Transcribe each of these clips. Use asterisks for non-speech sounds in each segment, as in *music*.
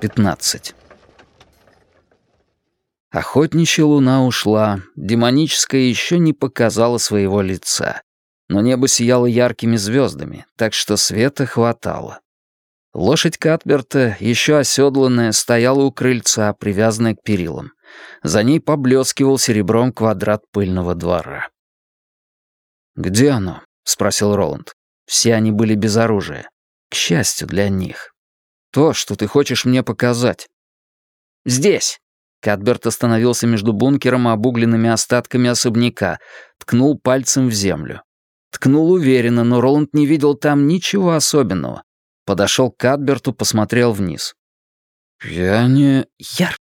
Пятнадцать. Охотничья луна ушла, демоническая еще не показала своего лица. Но небо сияло яркими звездами, так что света хватало. Лошадь Катберта, еще оседланная, стояла у крыльца, привязанная к перилам. За ней поблескивал серебром квадрат пыльного двора. «Где оно?» — спросил Роланд. Все они были без оружия. К счастью для них. То, что ты хочешь мне показать. «Здесь!» Катберт остановился между бункером и обугленными остатками особняка, ткнул пальцем в землю. Ткнул уверенно, но Роланд не видел там ничего особенного. Подошел к Катберту, посмотрел вниз. «Я не...»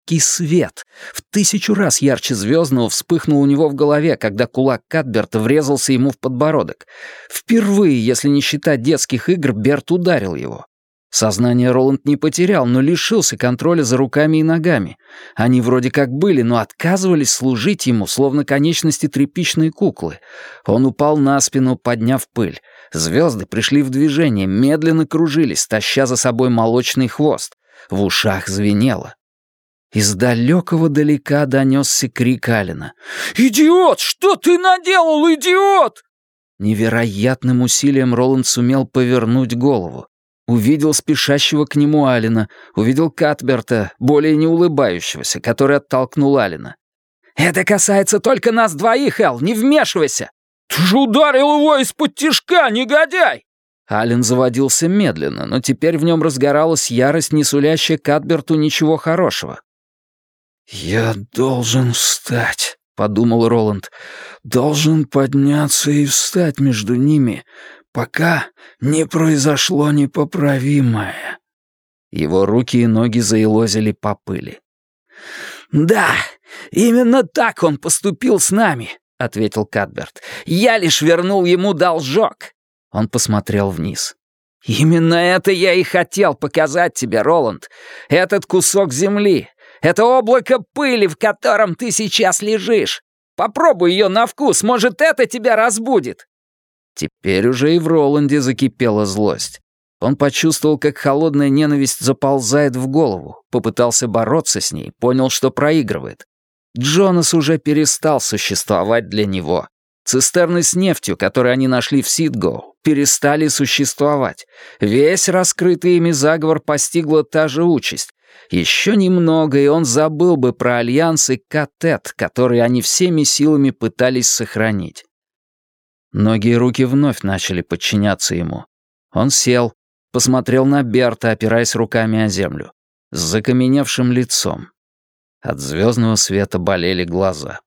Яркий свет, в тысячу раз ярче звездного, вспыхнул у него в голове, когда кулак Катберта врезался ему в подбородок. Впервые, если не считать детских игр, Берт ударил его. Сознание Роланд не потерял, но лишился контроля за руками и ногами. Они вроде как были, но отказывались служить ему, словно конечности тряпичной куклы. Он упал на спину, подняв пыль. Звезды пришли в движение, медленно кружились, таща за собой молочный хвост. В ушах звенело. Из далекого далека донесся крик Алина. «Идиот! Что ты наделал, идиот?» Невероятным усилием Роланд сумел повернуть голову. Увидел спешащего к нему Алина, увидел Катберта, более не улыбающегося, который оттолкнул Алина. «Это касается только нас двоих, Эл, не вмешивайся!» «Ты же ударил его из-под тишка, негодяй!» Ален заводился медленно, но теперь в нем разгоралась ярость, не сулящая Катберту ничего хорошего. «Я должен встать», — подумал Роланд. «Должен подняться и встать между ними, пока не произошло непоправимое». Его руки и ноги заилозили по пыли. «Да, именно так он поступил с нами», — ответил Кадберт. «Я лишь вернул ему должок». Он посмотрел вниз. «Именно это я и хотел показать тебе, Роланд. Этот кусок земли, это облако пыли, в котором ты сейчас лежишь. Попробуй ее на вкус, может, это тебя разбудит. Теперь уже и в Роланде закипела злость. Он почувствовал, как холодная ненависть заползает в голову, попытался бороться с ней, понял, что проигрывает. Джонас уже перестал существовать для него. Цистерны с нефтью, которые они нашли в Сидгоу, перестали существовать. Весь раскрытый ими заговор постигла та же участь. Еще немного, и он забыл бы про альянс и катет, которые они всеми силами пытались сохранить. Ноги и руки вновь начали подчиняться ему. Он сел, посмотрел на Берта, опираясь руками о землю, с закаменевшим лицом. От звездного света болели глаза.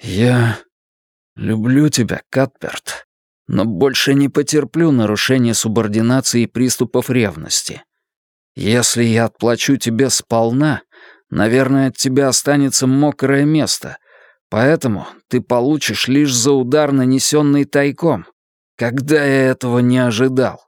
«Я люблю тебя, Катперт, но больше не потерплю нарушения субординации и приступов ревности. Если я отплачу тебе сполна, наверное, от тебя останется мокрое место, Поэтому ты получишь лишь за удар, нанесенный тайком, когда я этого не ожидал.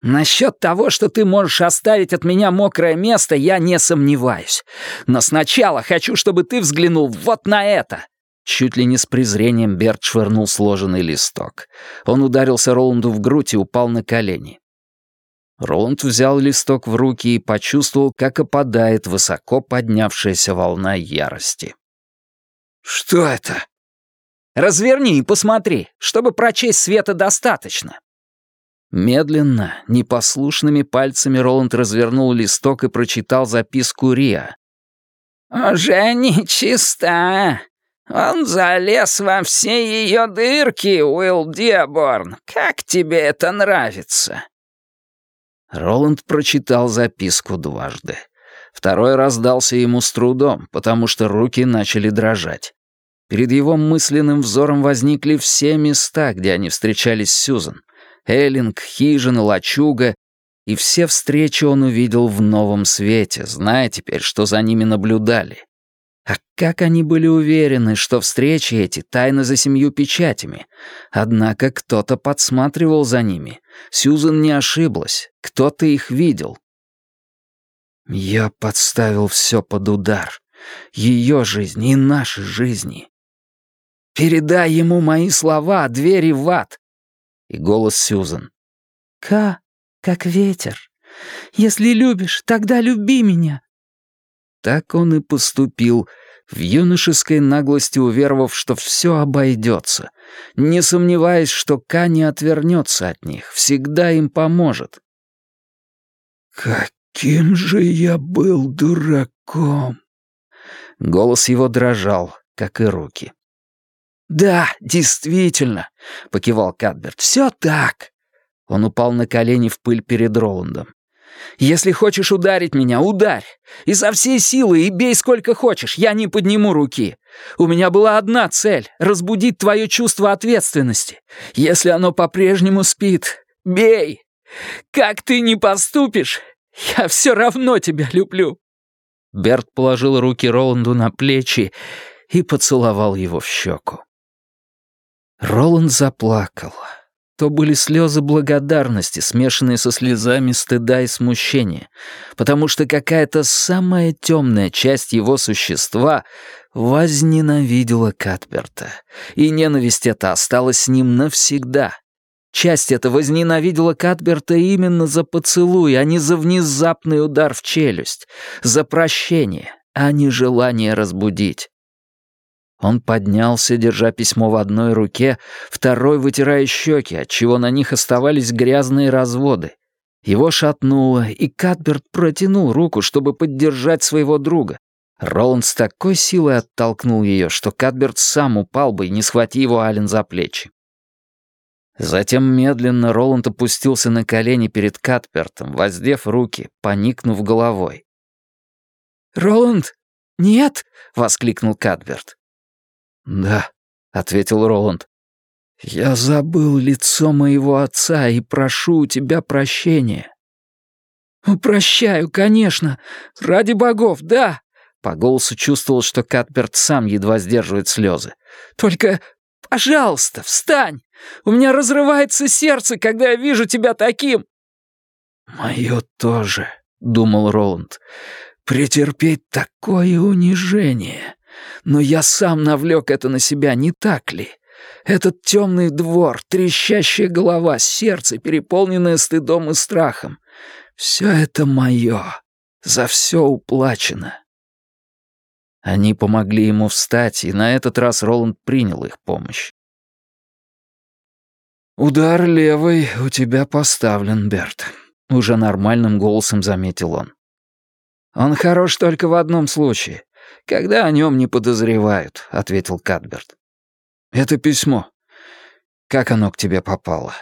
Насчет того, что ты можешь оставить от меня мокрое место, я не сомневаюсь. Но сначала хочу, чтобы ты взглянул вот на это. Чуть ли не с презрением Берт швырнул сложенный листок. Он ударился Роланду в грудь и упал на колени. Роланд взял листок в руки и почувствовал, как опадает высоко поднявшаяся волна ярости. «Что это?» «Разверни и посмотри, чтобы прочесть света достаточно». Медленно, непослушными пальцами Роланд развернул листок и прочитал записку Риа. «Уже нечиста. Он залез во все ее дырки, Уилл Диаборн. Как тебе это нравится?» Роланд прочитал записку дважды. Второй раз дался ему с трудом, потому что руки начали дрожать. Перед его мысленным взором возникли все места, где они встречались с Сьюзан. Эллинг, хижина, лачуга. И все встречи он увидел в новом свете, зная теперь, что за ними наблюдали. А как они были уверены, что встречи эти тайны за семью печатями? Однако кто-то подсматривал за ними. Сьюзан не ошиблась. Кто-то их видел. Я подставил все под удар. Ее жизнь и наши жизни. Передай ему мои слова, двери в ад. и голос Сьюзен. «Ка, как ветер. Если любишь, тогда люби меня». Так он и поступил, в юношеской наглости уверовав, что все обойдется, не сомневаясь, что Ка не отвернется от них, всегда им поможет. «Каким же я был дураком!» Голос его дрожал, как и руки. «Да, действительно», — покивал Кадберт, — «все так». Он упал на колени в пыль перед Роландом. «Если хочешь ударить меня, ударь. И со всей силы, и бей сколько хочешь, я не подниму руки. У меня была одна цель — разбудить твое чувство ответственности. Если оно по-прежнему спит, бей. Как ты не поступишь, я все равно тебя люблю». Берт положил руки Роланду на плечи и поцеловал его в щеку. Роланд заплакал. То были слезы благодарности, смешанные со слезами стыда и смущения, потому что какая-то самая темная часть его существа возненавидела Катберта, и ненависть эта осталась с ним навсегда. Часть эта возненавидела Катберта именно за поцелуй, а не за внезапный удар в челюсть, за прощение, а не желание разбудить. Он поднялся, держа письмо в одной руке, второй вытирая щеки, отчего на них оставались грязные разводы. Его шатнуло, и Катберт протянул руку, чтобы поддержать своего друга. Роланд с такой силой оттолкнул ее, что Катберт сам упал бы, не схвати его Ален за плечи. Затем медленно Роланд опустился на колени перед Катбертом, воздев руки, поникнув головой. «Роланд, нет!» — воскликнул Катберт. «Да», — ответил Роланд. «Я забыл лицо моего отца и прошу у тебя прощения». «Прощаю, конечно. Ради богов, да». По голосу чувствовал, что Катберт сам едва сдерживает слезы. «Только, пожалуйста, встань. У меня разрывается сердце, когда я вижу тебя таким». «Мое тоже», — думал Роланд. «Претерпеть такое унижение. Но я сам навлек это на себя, не так ли? Этот темный двор, трещащая голова, сердце, переполненное стыдом и страхом. Все это мое. За все уплачено. Они помогли ему встать, и на этот раз Роланд принял их помощь. «Удар левый у тебя поставлен, Берт», — уже нормальным голосом заметил он. «Он хорош только в одном случае когда о нем не подозревают», — ответил Кадберт. «Это письмо. Как оно к тебе попало?»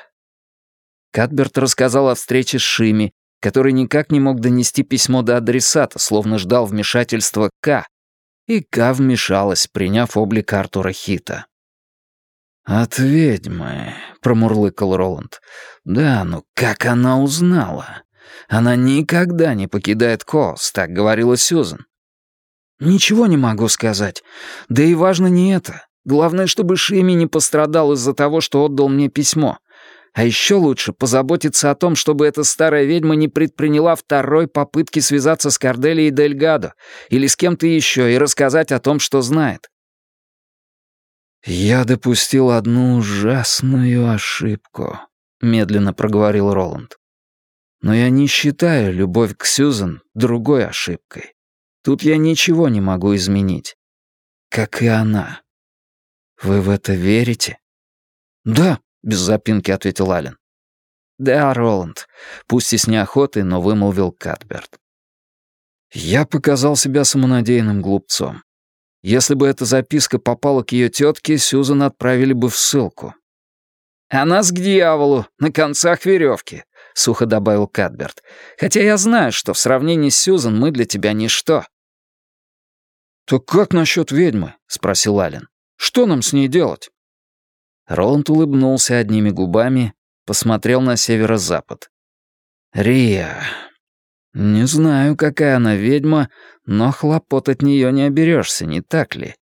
Кадберт рассказал о встрече с Шими, который никак не мог донести письмо до адресата, словно ждал вмешательства К, и К вмешалась, приняв облик Артура Хита. «От ведьмы», — промурлыкал Роланд. «Да, ну как она узнала? Она никогда не покидает Коос, так говорила Сьюзен. «Ничего не могу сказать. Да и важно не это. Главное, чтобы Шими не пострадал из-за того, что отдал мне письмо. А еще лучше позаботиться о том, чтобы эта старая ведьма не предприняла второй попытки связаться с Корделией Дельгадо или с кем-то еще и рассказать о том, что знает. «Я допустил одну ужасную ошибку», — медленно проговорил Роланд. «Но я не считаю любовь к Сьюзен другой ошибкой. Тут я ничего не могу изменить. Как и она. Вы в это верите? Да, без запинки ответил Ален. Да, Роланд, пусть и с неохотой, но вымолвил Катберт. Я показал себя самонадеянным глупцом. Если бы эта записка попала к ее тетке, Сьюзан отправили бы в ссылку. «А нас к дьяволу, на концах веревки», — сухо добавил Катберт. «Хотя я знаю, что в сравнении с Сьюзан мы для тебя ничто». «Так как насчет ведьмы?» — спросил Ален. «Что нам с ней делать?» Роланд улыбнулся одними губами, посмотрел на северо-запад. «Рия. Не знаю, какая она ведьма, но хлопот от нее не оберешься, не так ли?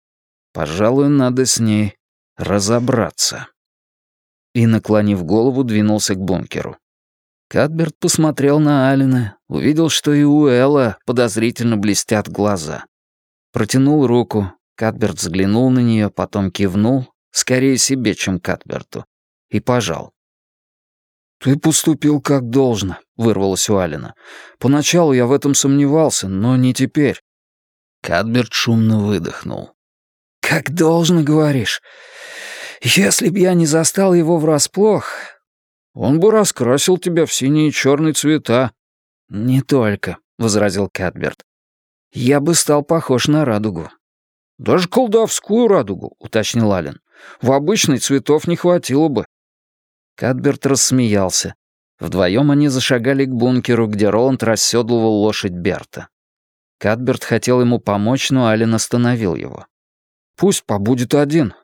Пожалуй, надо с ней разобраться». И, наклонив голову, двинулся к бункеру. Кадберт посмотрел на Алина, увидел, что и у Элла подозрительно блестят глаза. Протянул руку. Катберт взглянул на нее, потом кивнул, скорее себе, чем Катберту, и пожал. «Ты поступил как должно», — вырвалось у Алина. «Поначалу я в этом сомневался, но не теперь». Кадберт шумно выдохнул. «Как должно, говоришь? Если б я не застал его врасплох, он бы раскрасил тебя в синие и черные цвета». «Не только», — возразил Кадберт. «Я бы стал похож на радугу». «Даже колдовскую радугу», — уточнил Ален. «В обычной цветов не хватило бы». Кадберт рассмеялся. Вдвоем они зашагали к бункеру, где Роланд расседлывал лошадь Берта. Кадберт хотел ему помочь, но Ален остановил его. «Пусть побудет один.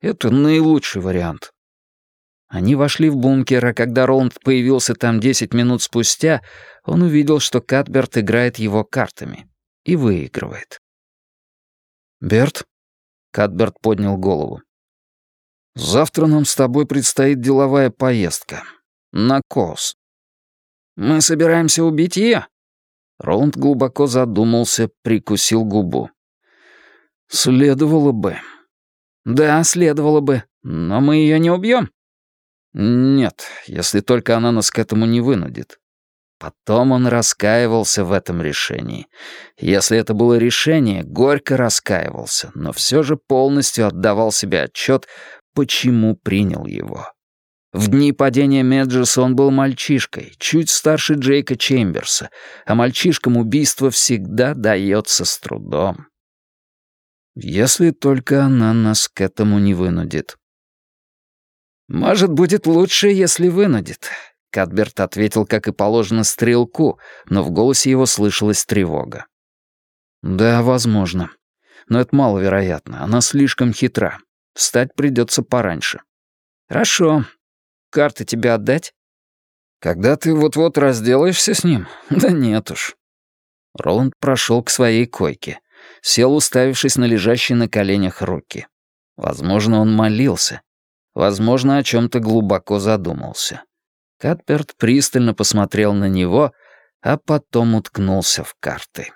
Это наилучший вариант». Они вошли в бункер, а когда Роланд появился там десять минут спустя, он увидел, что Кадберт играет его картами. И выигрывает. «Берт?» — Кадберт поднял голову. Завтра нам с тобой предстоит деловая поездка. На Кос. Мы собираемся убить ее? Роланд глубоко задумался, прикусил губу. Следовало бы. Да, следовало бы. Но мы ее не убьем. Нет, если только она нас к этому не вынудит. Потом он раскаивался в этом решении. Если это было решение, горько раскаивался, но все же полностью отдавал себе отчет, почему принял его. В дни падения Меджеса он был мальчишкой, чуть старше Джейка Чемберса, а мальчишкам убийство всегда дается с трудом. Если только она нас к этому не вынудит. «Может, будет лучше, если вынудит», — Кадберт ответил, как и положено, стрелку, но в голосе его слышалась тревога. «Да, возможно. Но это маловероятно. Она слишком хитра. Встать придется пораньше. Хорошо. Карты тебе отдать? Когда ты вот-вот разделаешься с ним? *laughs* Да нет уж. Роланд прошел к своей койке. Сел, уставившись на лежащие на коленях руки. Возможно, он молился. Возможно, о чем-то глубоко задумался. Катперт пристально посмотрел на него, а потом уткнулся в карты.